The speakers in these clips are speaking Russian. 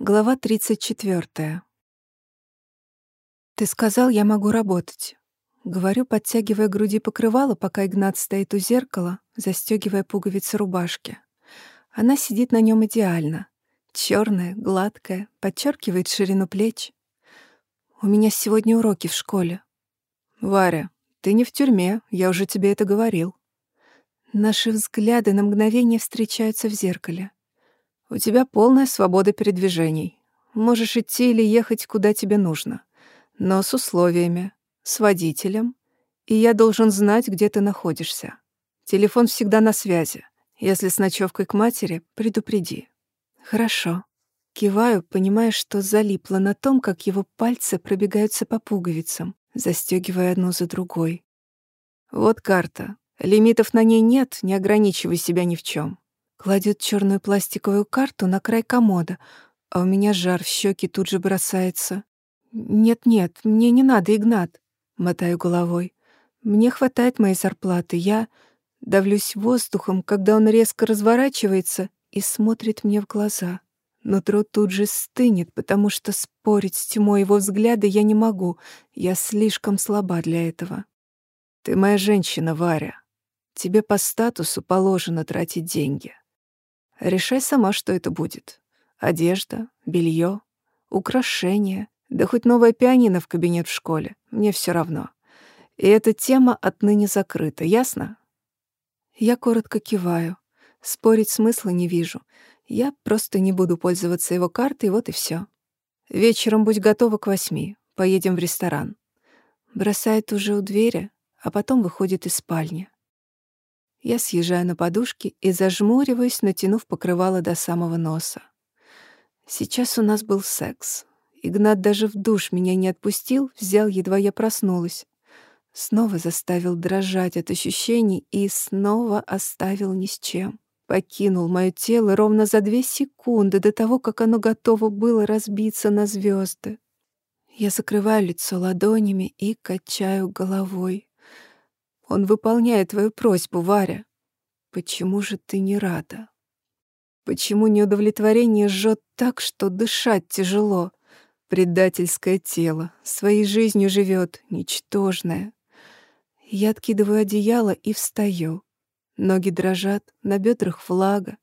Глава 34. «Ты сказал, я могу работать». Говорю, подтягивая груди покрывало, пока Игнат стоит у зеркала, застегивая пуговицы рубашки. Она сидит на нем идеально. черная, гладкая, подчеркивает ширину плеч. «У меня сегодня уроки в школе». «Варя, ты не в тюрьме, я уже тебе это говорил». Наши взгляды на мгновение встречаются в зеркале. У тебя полная свобода передвижений. Можешь идти или ехать куда тебе нужно. Но с условиями, с водителем. И я должен знать, где ты находишься. Телефон всегда на связи. Если с ночевкой к матери, предупреди. Хорошо. Киваю, понимая, что залипла на том, как его пальцы пробегаются по пуговицам, застегивая одну за другой. Вот карта. Лимитов на ней нет, не ограничивай себя ни в чем. Кладет черную пластиковую карту на край комода, а у меня жар в щеки тут же бросается. «Нет-нет, мне не надо, Игнат», — мотаю головой. «Мне хватает моей зарплаты. Я давлюсь воздухом, когда он резко разворачивается и смотрит мне в глаза. Нутро тут же стынет, потому что спорить с тьмой его взгляда я не могу. Я слишком слаба для этого. «Ты моя женщина, Варя. Тебе по статусу положено тратить деньги. Решай сама, что это будет. Одежда, белье, украшения, да хоть новая пианино в кабинет в школе. Мне все равно. И эта тема отныне закрыта, ясно? Я коротко киваю. Спорить смысла не вижу. Я просто не буду пользоваться его картой, вот и все. Вечером будь готова к восьми. Поедем в ресторан. Бросает уже у двери, а потом выходит из спальни. Я съезжаю на подушки и зажмуриваюсь, натянув покрывало до самого носа. Сейчас у нас был секс. Игнат даже в душ меня не отпустил, взял, едва я проснулась. Снова заставил дрожать от ощущений и снова оставил ни с чем. Покинул мое тело ровно за две секунды до того, как оно готово было разбиться на звезды. Я закрываю лицо ладонями и качаю головой. Он выполняет твою просьбу, Варя. Почему же ты не рада? Почему неудовлетворение жжет так, что дышать тяжело? Предательское тело своей жизнью живет, ничтожное. Я откидываю одеяло и встаю. Ноги дрожат, на бедрах влага.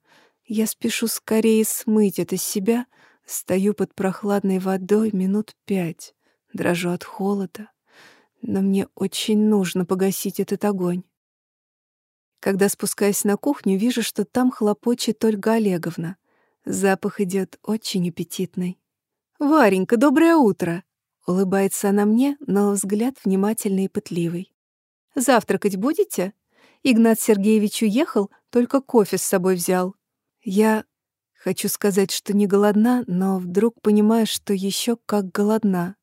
Я спешу скорее смыть это с себя, стою под прохладной водой минут пять, дрожу от холода но мне очень нужно погасить этот огонь. Когда спускаюсь на кухню, вижу, что там хлопочет Ольга Олеговна. Запах идет очень аппетитный. «Варенька, доброе утро!» Улыбается она мне, но взгляд внимательный и пытливый. «Завтракать будете?» Игнат Сергеевич уехал, только кофе с собой взял. Я хочу сказать, что не голодна, но вдруг понимаю, что еще как голодна.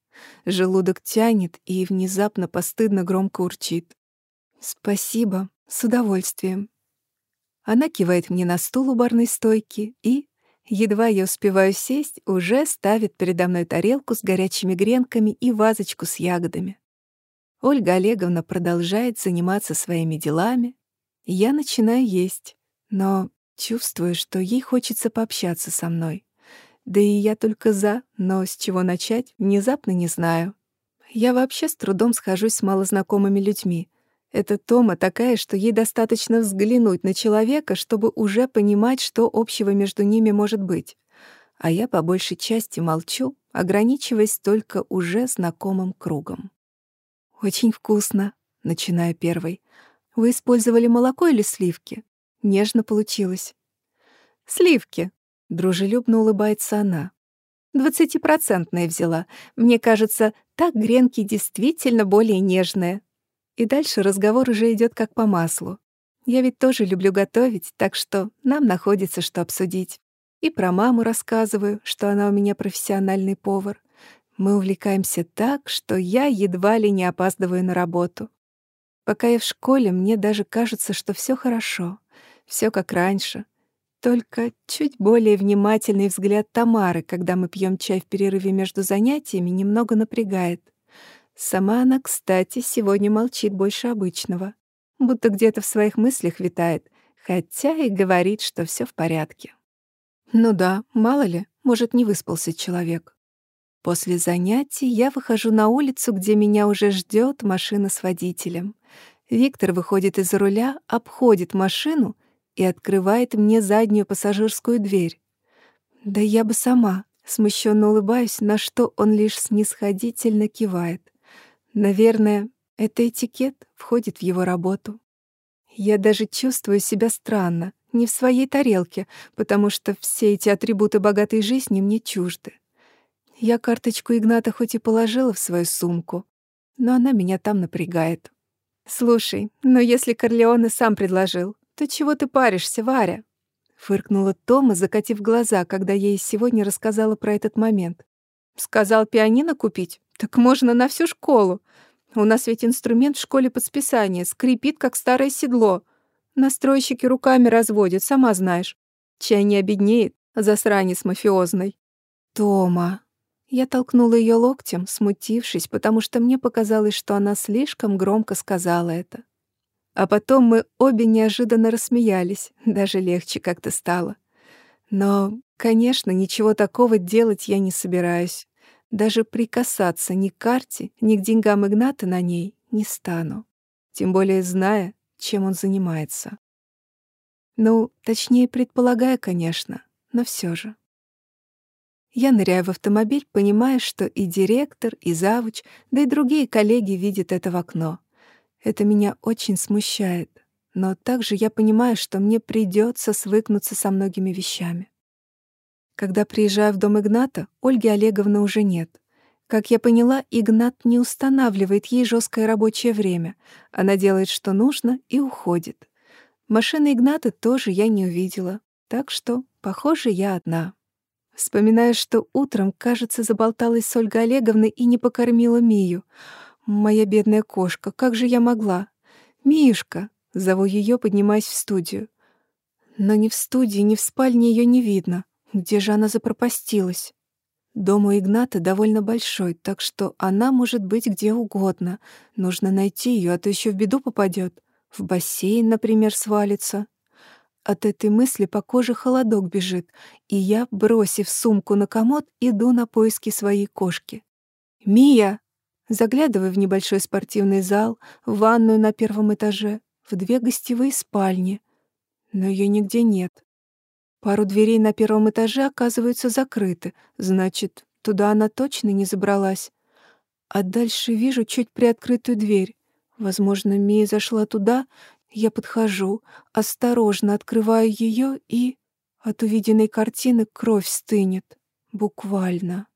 Желудок тянет и внезапно постыдно громко урчит. «Спасибо, с удовольствием». Она кивает мне на стул у барной стойки и, едва я успеваю сесть, уже ставит передо мной тарелку с горячими гренками и вазочку с ягодами. Ольга Олеговна продолжает заниматься своими делами, я начинаю есть, но чувствую, что ей хочется пообщаться со мной. Да и я только за, но с чего начать, внезапно не знаю. Я вообще с трудом схожусь с малознакомыми людьми. Эта Тома такая, что ей достаточно взглянуть на человека, чтобы уже понимать, что общего между ними может быть. А я по большей части молчу, ограничиваясь только уже знакомым кругом. «Очень вкусно», — начинаю первой. «Вы использовали молоко или сливки?» Нежно получилось. «Сливки», Дружелюбно улыбается она. «Двадцатипроцентные взяла. Мне кажется, так гренки действительно более нежные». И дальше разговор уже идет как по маслу. Я ведь тоже люблю готовить, так что нам находится что обсудить. И про маму рассказываю, что она у меня профессиональный повар. Мы увлекаемся так, что я едва ли не опаздываю на работу. Пока я в школе, мне даже кажется, что все хорошо, все как раньше. Только чуть более внимательный взгляд Тамары, когда мы пьем чай в перерыве между занятиями, немного напрягает. Сама она, кстати, сегодня молчит больше обычного, будто где-то в своих мыслях витает, хотя и говорит, что все в порядке. Ну да, мало ли, может, не выспался человек. После занятий я выхожу на улицу, где меня уже ждет машина с водителем. Виктор выходит из-за руля, обходит машину и открывает мне заднюю пассажирскую дверь. Да я бы сама, смущенно улыбаюсь, на что он лишь снисходительно кивает. Наверное, это этикет входит в его работу. Я даже чувствую себя странно, не в своей тарелке, потому что все эти атрибуты богатой жизни мне чужды. Я карточку Игната хоть и положила в свою сумку, но она меня там напрягает. «Слушай, но если Корлеоне сам предложил, то чего ты паришься, Варя?» Фыркнула Тома, закатив глаза, когда я ей сегодня рассказала про этот момент. «Сказал пианино купить? Так можно на всю школу. У нас ведь инструмент в школе под списание, скрипит, как старое седло. Настройщики руками разводят, сама знаешь. Чай не обеднеет, засранец мафиозный». «Тома», я толкнула ее локтем, смутившись, потому что мне показалось, что она слишком громко сказала это. А потом мы обе неожиданно рассмеялись, даже легче как-то стало. Но, конечно, ничего такого делать я не собираюсь. Даже прикасаться ни к карте, ни к деньгам Игната на ней не стану. Тем более зная, чем он занимается. Ну, точнее, предполагая, конечно, но все же. Я ныряю в автомобиль, понимая, что и директор, и завуч, да и другие коллеги видят это в окно. Это меня очень смущает, но также я понимаю, что мне придется свыкнуться со многими вещами. Когда приезжаю в дом Игната, Ольги Олеговны уже нет. Как я поняла, Игнат не устанавливает ей жесткое рабочее время. Она делает, что нужно, и уходит. Машины Игната тоже я не увидела, так что, похоже, я одна. Вспоминаю, что утром, кажется, заболталась с Ольгой Олеговной и не покормила Мию. Моя бедная кошка, как же я могла? Миюшка, зову ее, поднимаясь в студию. Но ни в студии, ни в спальне ее не видно. Где же она запропастилась? Дом у Игната довольно большой, так что она может быть где угодно. Нужно найти ее, а то еще в беду попадет. В бассейн, например, свалится. От этой мысли по коже холодок бежит, и я, бросив сумку на комод, иду на поиски своей кошки. «Мия!» Заглядываю в небольшой спортивный зал, в ванную на первом этаже, в две гостевые спальни. Но ее нигде нет. Пару дверей на первом этаже оказываются закрыты, значит, туда она точно не забралась. А дальше вижу чуть приоткрытую дверь. Возможно, Мия зашла туда я подхожу, осторожно открываю ее и... От увиденной картины кровь стынет. Буквально.